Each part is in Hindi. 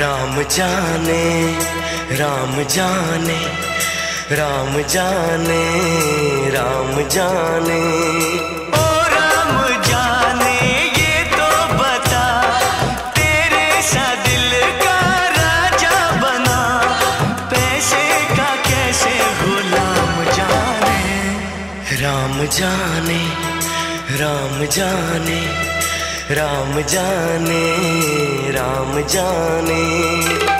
जाने राम जाने राम जाने राम जाने। जाने? राम जाने राम जाने। राम जाने राम जाने।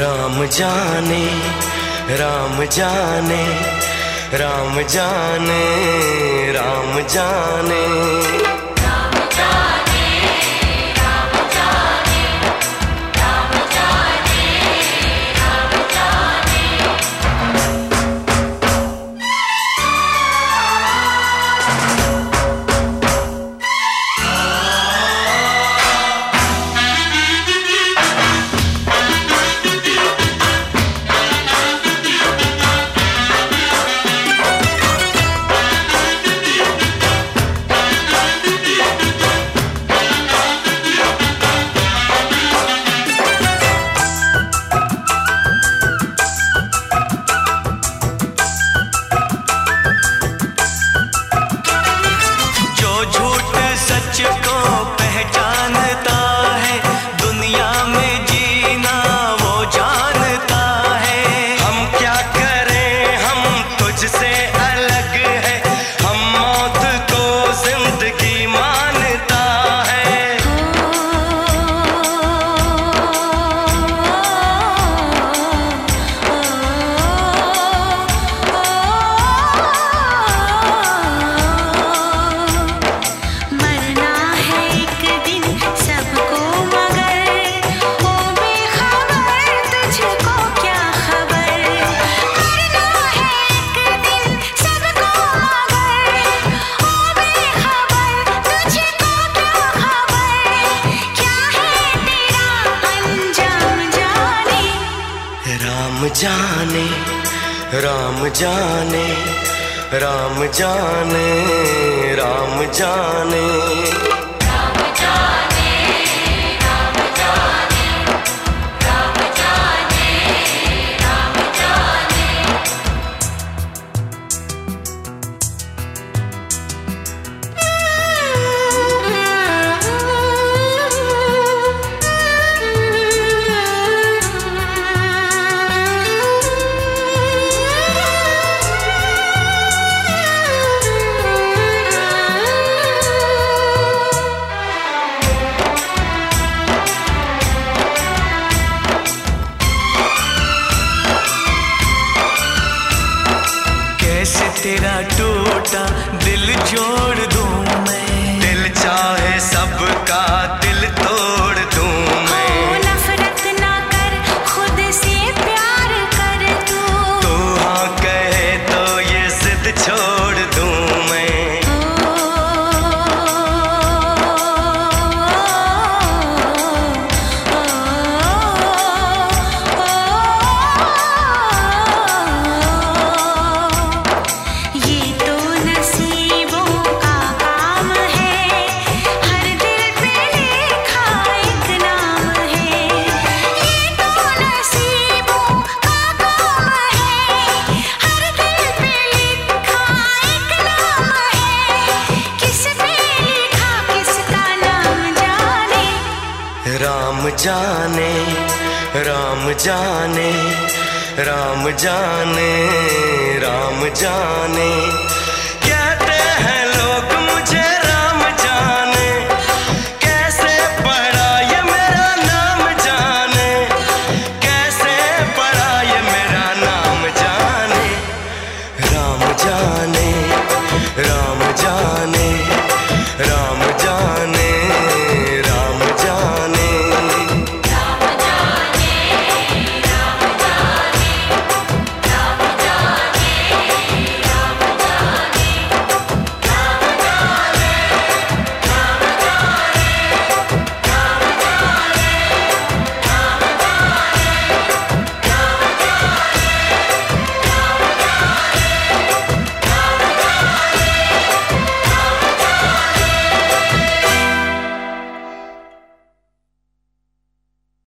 राम जाने राम जाने राम जाने राम जाने राम जाने राम जाने। तेरा टूटा दिल छोड़ दूँ मैं। दिल चाहे सबका दिल तोड़ दूँ मैं। ओ नफरत ना कर खुद से प्यार कर तू। तू हाँ कहे तो ये जिद छोड़ जाने राम जाने राम जाने।